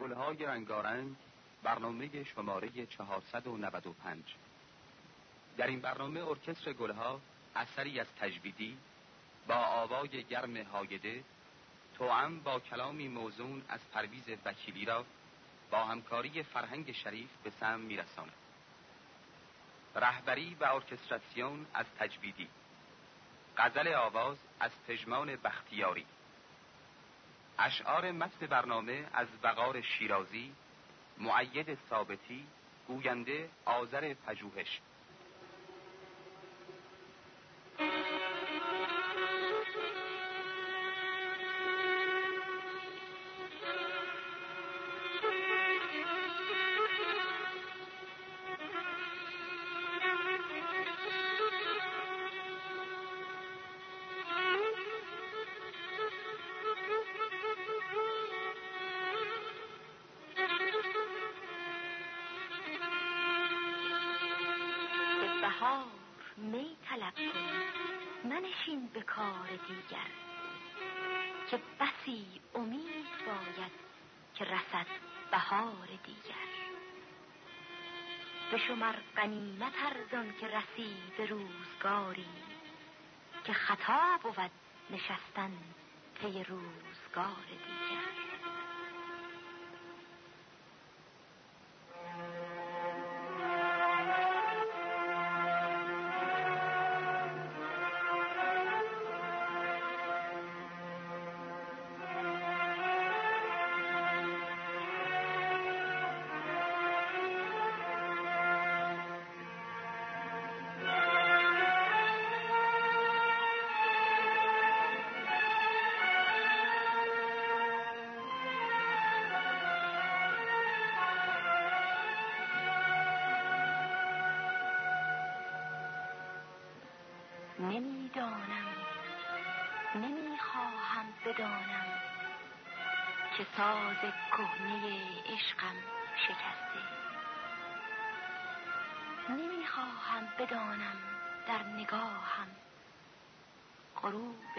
گلهای رنگارنگ برنامه شماره 495 در این برنامه ارکستر گلها اثری از تجویدی با آوای گرم هایده توأم با کلامی موزون از پرویز وکیلی را با همکاری فرهنگ شریف به سم میرساند. رهبری و ارکستراسیون از تجویدی. غزل آواز از پژمان بختیاری. اشعار متن برنامه از بقار شیرازی معید ثابتی گوینده آذر پژوهش. دیگر. که بسی امید باید که رسد بهار دیگر. به شمر غنیمت ارزان که رسید روزگاری که خطا بود نشستن پی روزگار دیگر. نمی‌دانم نمی‌خواهم بدانم که ساز کهنه عشقم شکسته. نمی‌خواهم بدانم در نگاهم غروب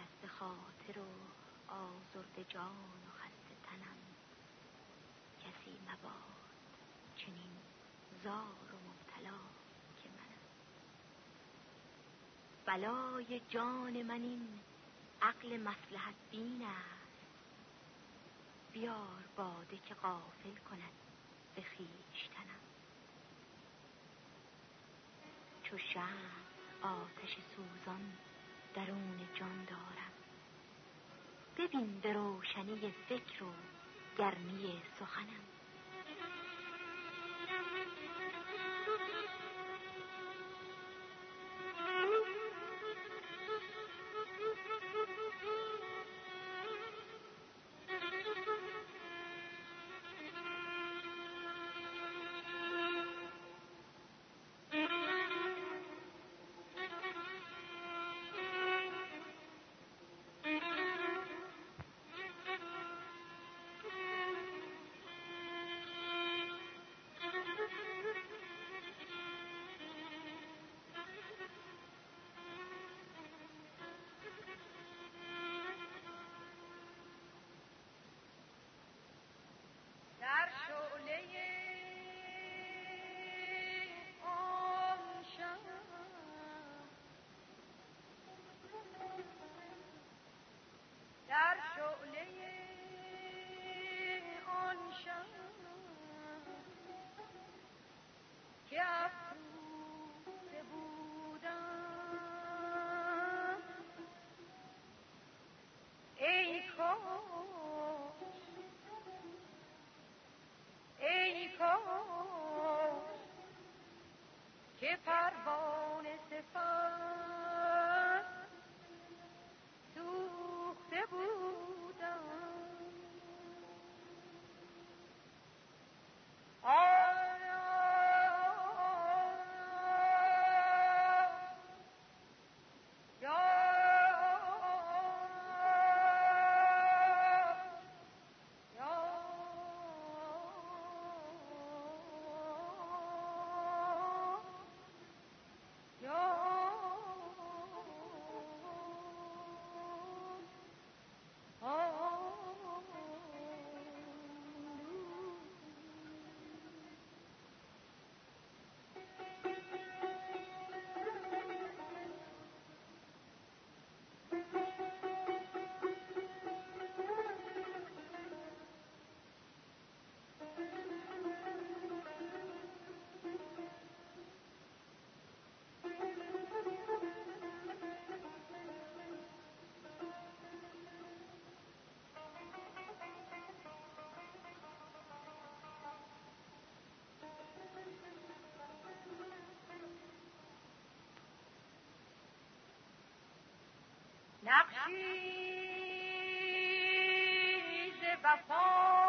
شکست خاطر و آزرد جان و خسته تنم. کسی مباد چنین زار و مبتلا که منم. بلای جان من این عقل مسلحت بین است. بیار باده که قافل کند به خیشتنم چو شم آتش سوزان درون جان دارم. ببین به روشنی فکر و گرمی سخنم. نقشیز وفانی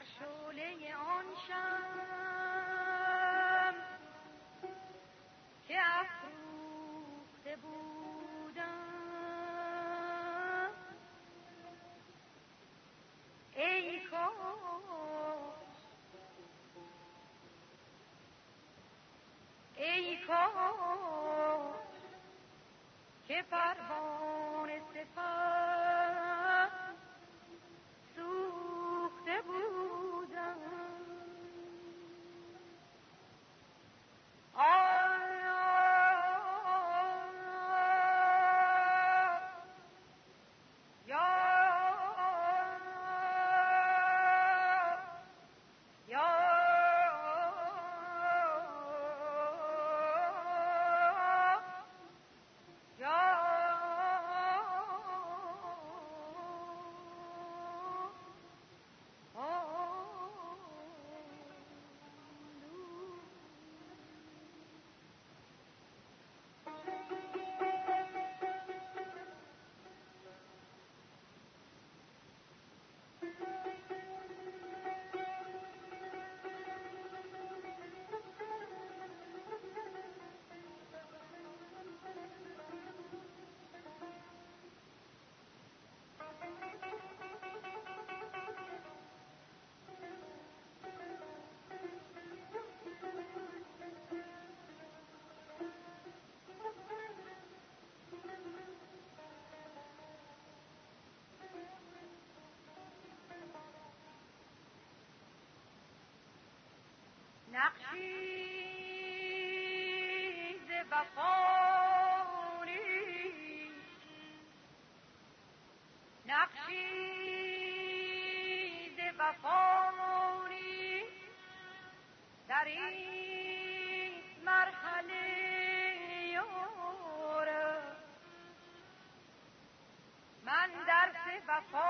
در شعله آن شم که افروخته بودم. ای کاش ای کاش که پروانه سفر ز وفانی نقشی ز وفانی در این مرحله من درس وفا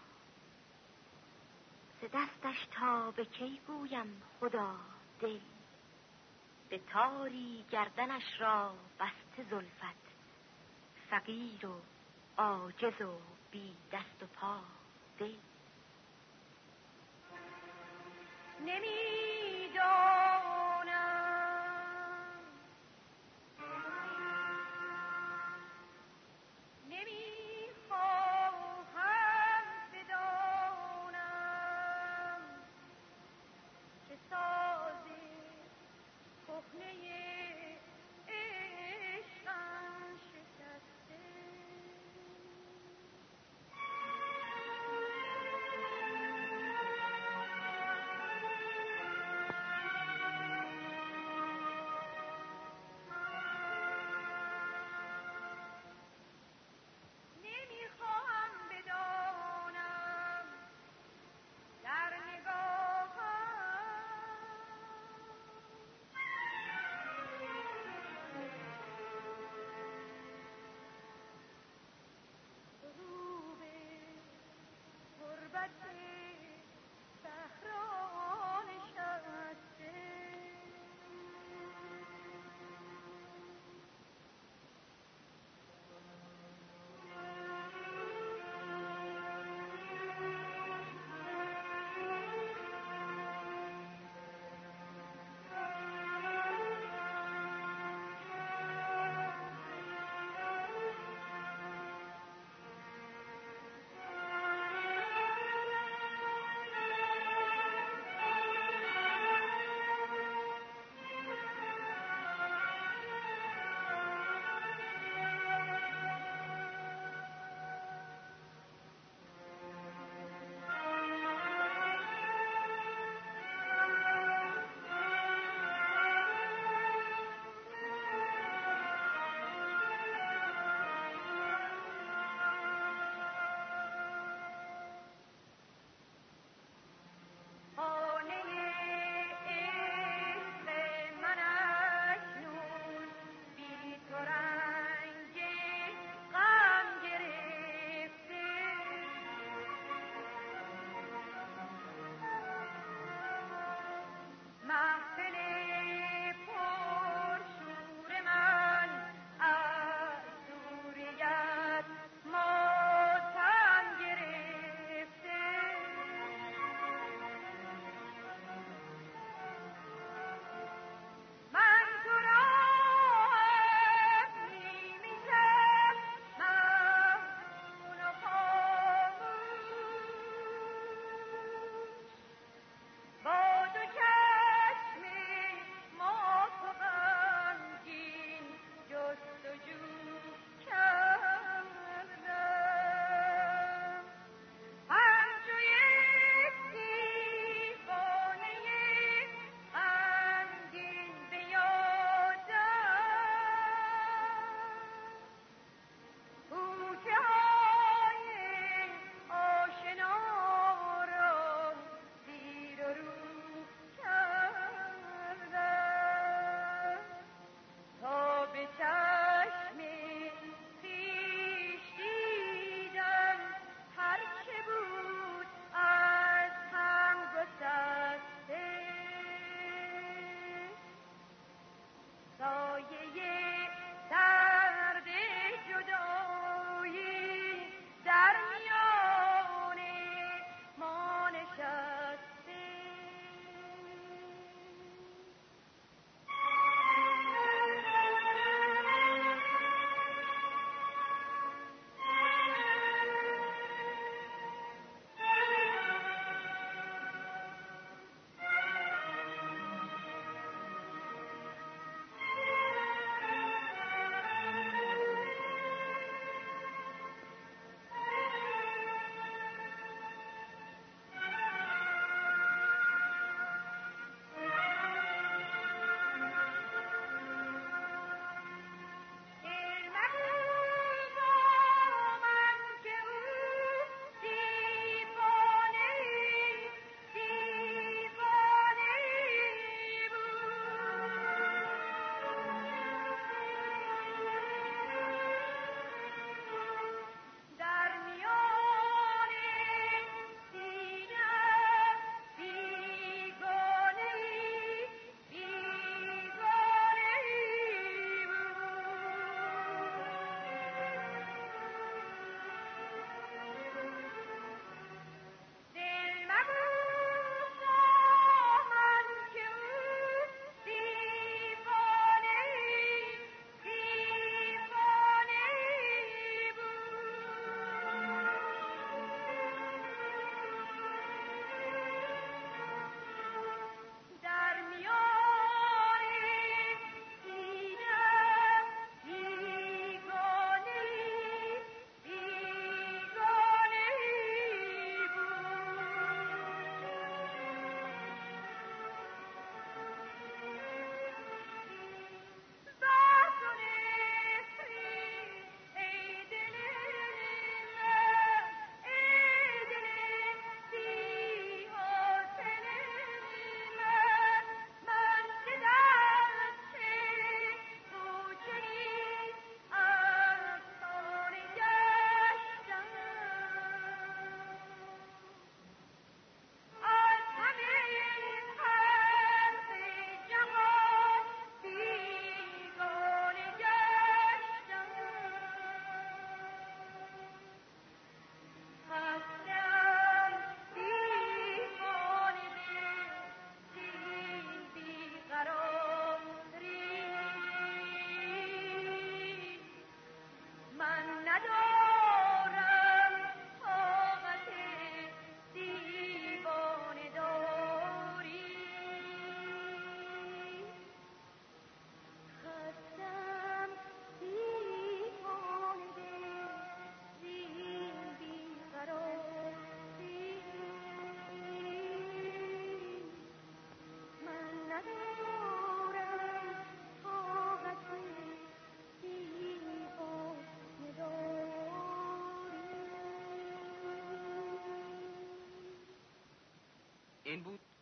ز دستش تا به کی گویم خدا دل. به تاری گردنش را بسته زلفت فقیر و عاجز و بی دست و پا دل. نمیدان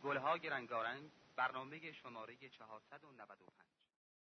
گلهای رنگارنگ برنامه شماره 495